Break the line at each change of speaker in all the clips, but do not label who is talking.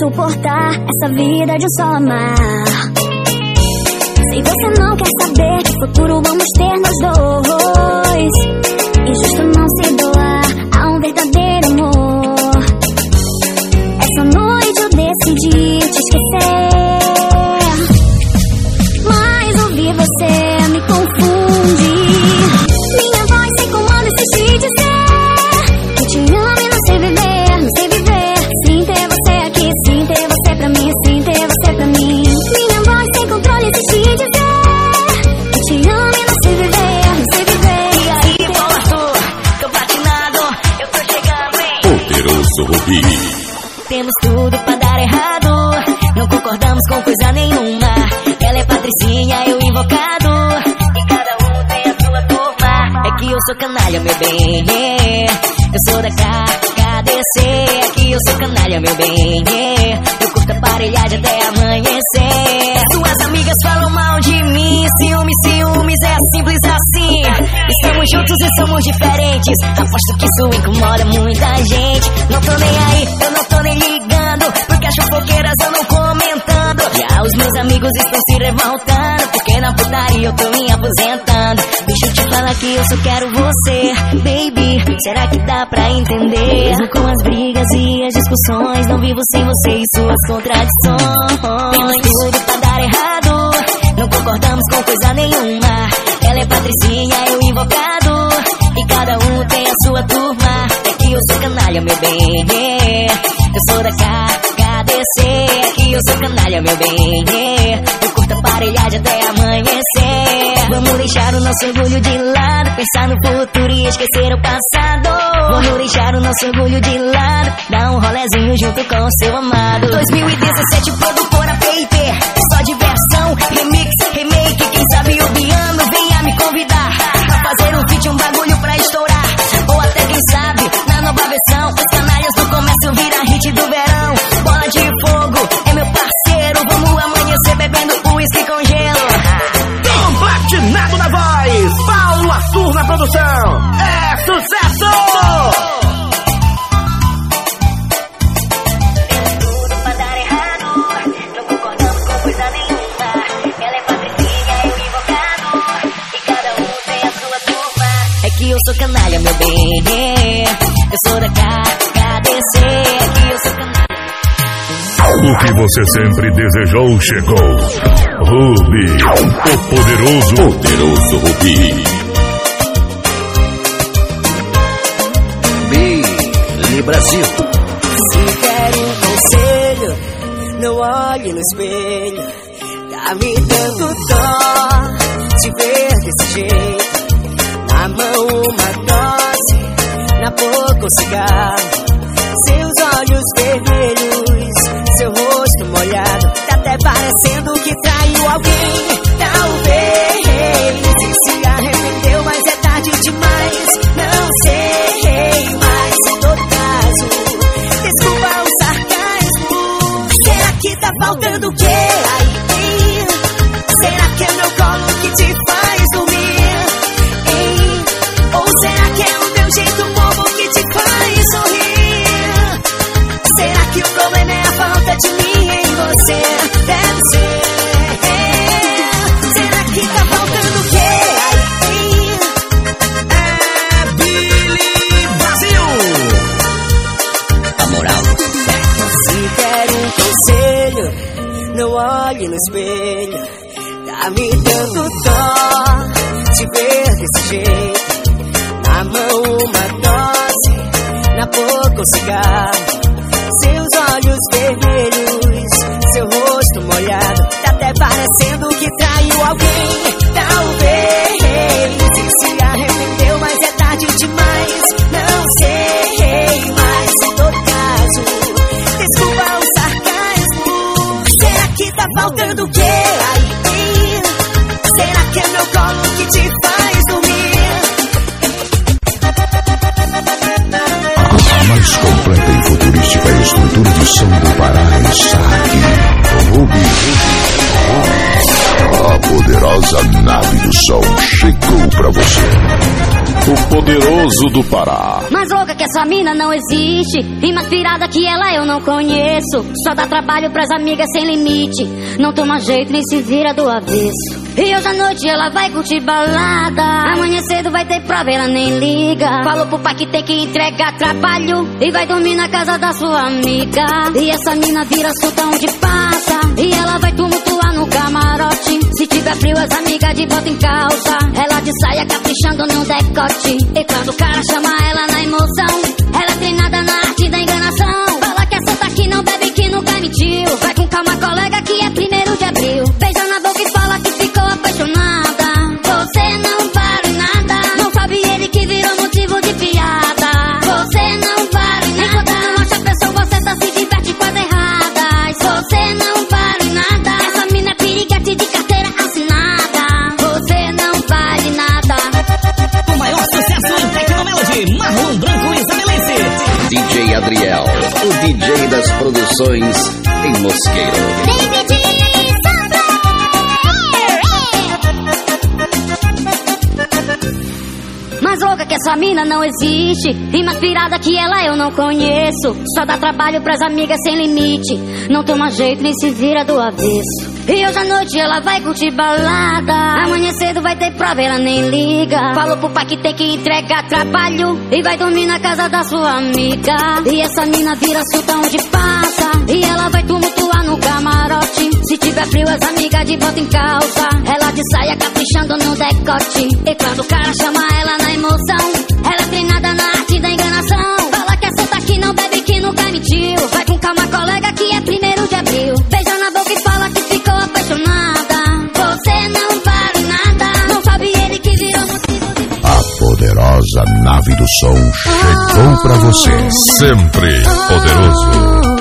suportar essa vida de só amar. Se você não quer saber que futuro vamos ter nós dois,
tudo pra dar errado. Não concordamos com coisa nenhuma. Ela é patricinha, eu invocado. E cada um tem a sua turma. É que eu sou canalha, meu bem. Eu sou da KDC. É que eu sou canalha, meu bem. Eu curto aparelhagem até amanhecer. Suas amigas falam mal de mim. Ciúmes, ciúmes, é simples assim. Estamos juntos e somos diferentes. Aposto que isso incomoda muita gente. Não tô nem aí, eu não tô nem ligando. Fofoqueiras andam comentando. Já os meus amigos estão se revoltando. Porque na putaria eu tô me aposentando. Deixa eu te falar fala que eu só quero você, baby. Será que dá pra entender? Mesmo com as brigas e as discussões, não vivo sem você e suas contradições. Temos tudo pra dar errado, não concordamos com coisa nenhuma. Ela é patricinha, eu invocado, e cada um tem a sua turma. É que eu sou canalha, meu bem. Eu sou da eu sou canalha, meu bem. Eu curto aparelhagem até amanhecer. Vamos deixar o nosso orgulho de lado, pensar no futuro e esquecer o passado. Vamos deixar o nosso orgulho de lado, dar um rolezinho junto com o seu amado. 2017, produtora PIP, turma. É que eu sou canalha, meu bem. Eu sou da KKDC. É que eu sou canalha.
O que você sempre desejou chegou. Ruby, o poderoso. Poderoso Ruby.
Brasil.
Se quer um conselho, não olhe no espelho. Tá me dando dó te ver desse jeito. Na mão uma dose, na boca um cigarro. Seus olhos vermelhos, seu rosto molhado. Tá até parecendo que traiu alguém.
Poderoso do Pará.
Mais louca que essa mina não existe. Mais pirada que ela eu não conheço. Só dá trabalho pras amigas sem limite. Não toma jeito nem se vira do avesso. E hoje à noite ela vai curtir balada. Amanhã cedo vai ter prova, ela nem liga. Falou pro pai que tem que entregar trabalho. E vai dormir na casa da sua amiga. E essa mina vira solta onde passa. Tiver frio, as amigas de bota em calça. Ela de saia caprichando no decote. E quando o cara chama ela na emoção,
Produções em Mosqueiro.
Que essa mina não existe Rima virada que ela eu não conheço Só dá trabalho pras amigas sem limite Não tem um jeito nem se vira do avesso e hoje à noite ela vai curtir balada. Amanhã cedo vai ter prova, ela nem liga. Falou pro pai que tem que entregar trabalho. E vai dormir na casa da sua amiga. E essa mina vira sultão de passa. E ela vai tumultuar no camarote. Se tiver frio, as amigas de volta em calça. Ela de saia caprichando no decote. E quando o cara chama ela na emoção, ela é treinada na arte da enganação. Fala que é santa que não bebe, que nunca mentiu. Vai com calma, colega, que é primeiro de abril. Beija na boca e fala que ficou apaixonada. Você não vale nada. Não sabe ele que virou motivo de.
A poderosa nave do som chegou pra você. Sempre poderoso.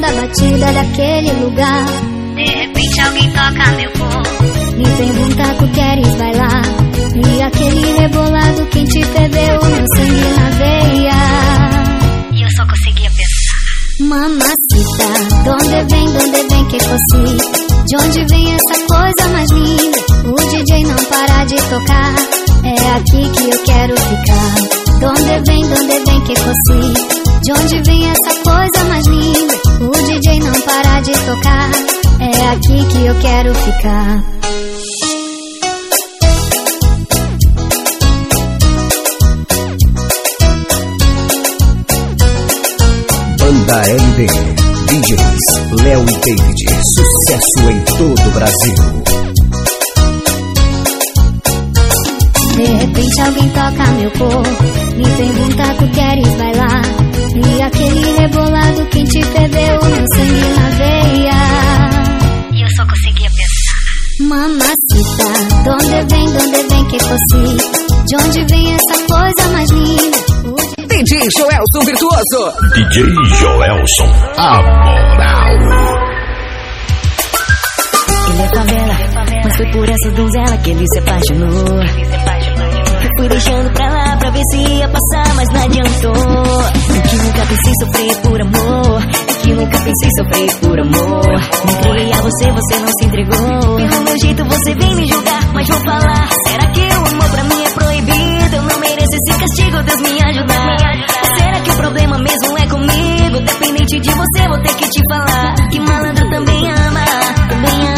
da batida daquele lugar. De repente alguém toca meu corpo. Me pergunta que queres bailar. E aquele rebolado que te perdeu meu sangue na veia. E eu só conseguia pensar. Mamacita, donde vem, donde vem que fosse De onde vem essa coisa mais linda? O DJ não para de tocar.
É aqui que eu quero ficar. Donde vem, donde vem que fosse de onde vem essa coisa mais linda? O DJ não para de tocar. É aqui que eu quero ficar.
Banda LD, DJs Léo e David, sucesso em todo o Brasil.
De repente alguém toca meu corpo, me pergunta tu queres bailar. E meu sangue na veia.
E eu só conseguia pensar.
Mamacita, donde vem, donde vem que così? De onde vem essa coisa mais linda? O
DJ Joelson Virtuoso.
DJ Joelson, a moral.
Ele é favela, mas foi por essa donzela que ele se apaixonou. Eu fui deixando pra lá pra ver se ia passar, mas não adiantou. É que nunca pensei sofrer por amor. Que nunca pensei sofrer por amor. Me entreguei a você, você não se entregou. Do meu jeito você vem me julgar, mas vou falar. Será que o amor pra mim é proibido? Eu não mereço esse castigo, Deus me ajudar. Será que o problema mesmo é comigo? Dependente de você, vou ter que te falar. Que malandro também ama, também ama,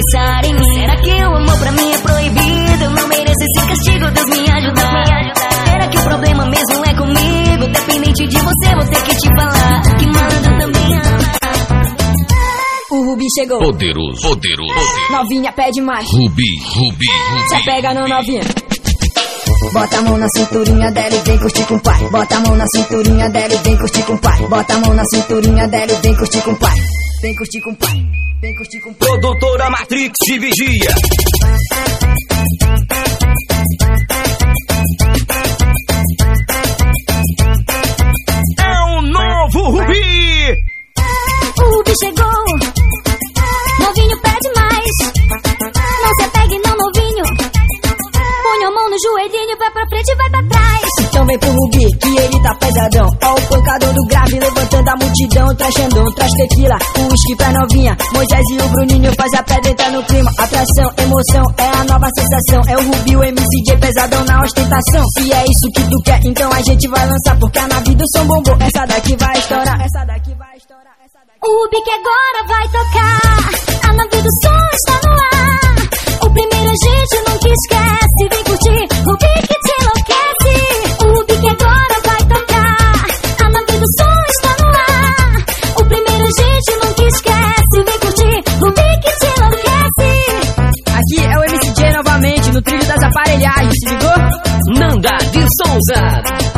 pensar em mim. Será que o amor pra mim é proibido? Eu não mereço esse castigo, Deus me ajudar. Será que o problema mesmo é comigo? Dependente de você, vou ter que te falar. Que malandro também.
O Rubi chegou.
Poderoso, poderoso, poderoso.
Novinha pede mais.
Rubi, Rubi,
Se
Rubi.
pega no novinha. Bota a mão na cinturinha dela e vem curtir com o pai. Bota a mão na cinturinha dela e vem curtir com o pai. Bota a mão na cinturinha dela e vem curtir com o pai. Vem curtir com o pai. Vem curtir com.
Produtora Matrix de Vigia. É o novo Rubi.
O Rubi chegou.
Vem pro Rubi, que ele tá pesadão. Ó o pancador do grave, levantando a multidão. Traz Xandão, traz tequila, o uísque pra novinha. Moisés e o Bruninho faz a pedra entrar no clima. Atração, emoção, é a nova sensação. É o Rubi, o MCJ pesadão na ostentação. Se é isso que tu quer, então a gente vai lançar. Porque a nave do som bombou, essa daqui vai estourar. Essa daqui vai estourar. Essa daqui...
O Rubi que agora vai tocar. A nave do som está no ar. O primeiro a gente nunca esquece. Vem
aparelhagens, ligou?
Nanda de Souza.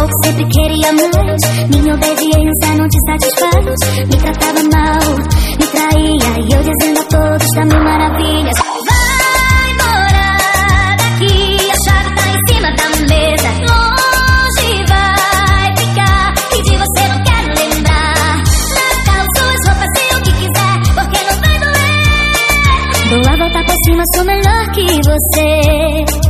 Pouco, sempre queria mais. Minha obediência não te satisfaz. Me tratava mal, me traía. E eu dizendo a todos da mil maravilhas. Vai morar daqui, a chave tá em cima da mesa. Longe vai ficar, e de você não quero lembrar. Natal, suas roupas e o que quiser, porque não vai doer. Dou a volta por cima, sou melhor que você.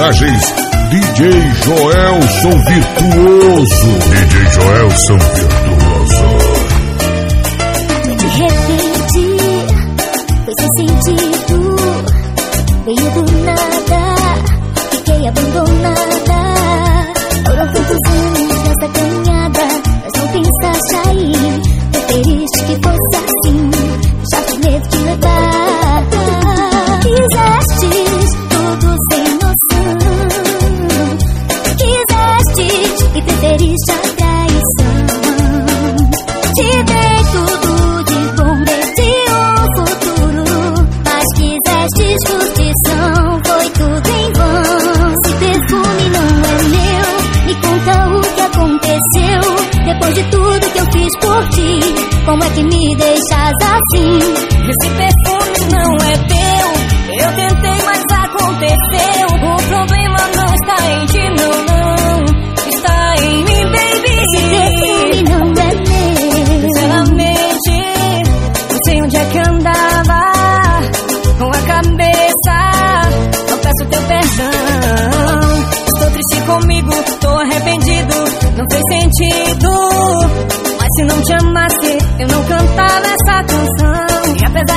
mixagens DJ Joelson Virtuoso. DJ Joelson Virtuoso.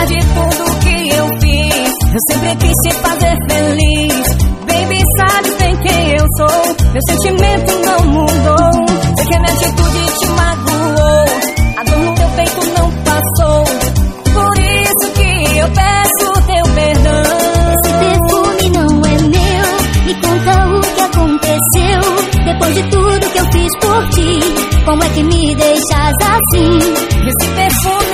Apesar de tudo que eu fiz, eu sempre quis te fazer feliz. Baby, sabe bem quem eu sou. Meu sentimento não mudou. Sei que a minha atitude te magoou. A dor no teu peito não passou. Por isso que eu peço teu perdão.
Esse perfume não é meu. Me conta o que aconteceu. Depois de tudo que eu fiz por ti, como é que me deixas assim?
Esse perfume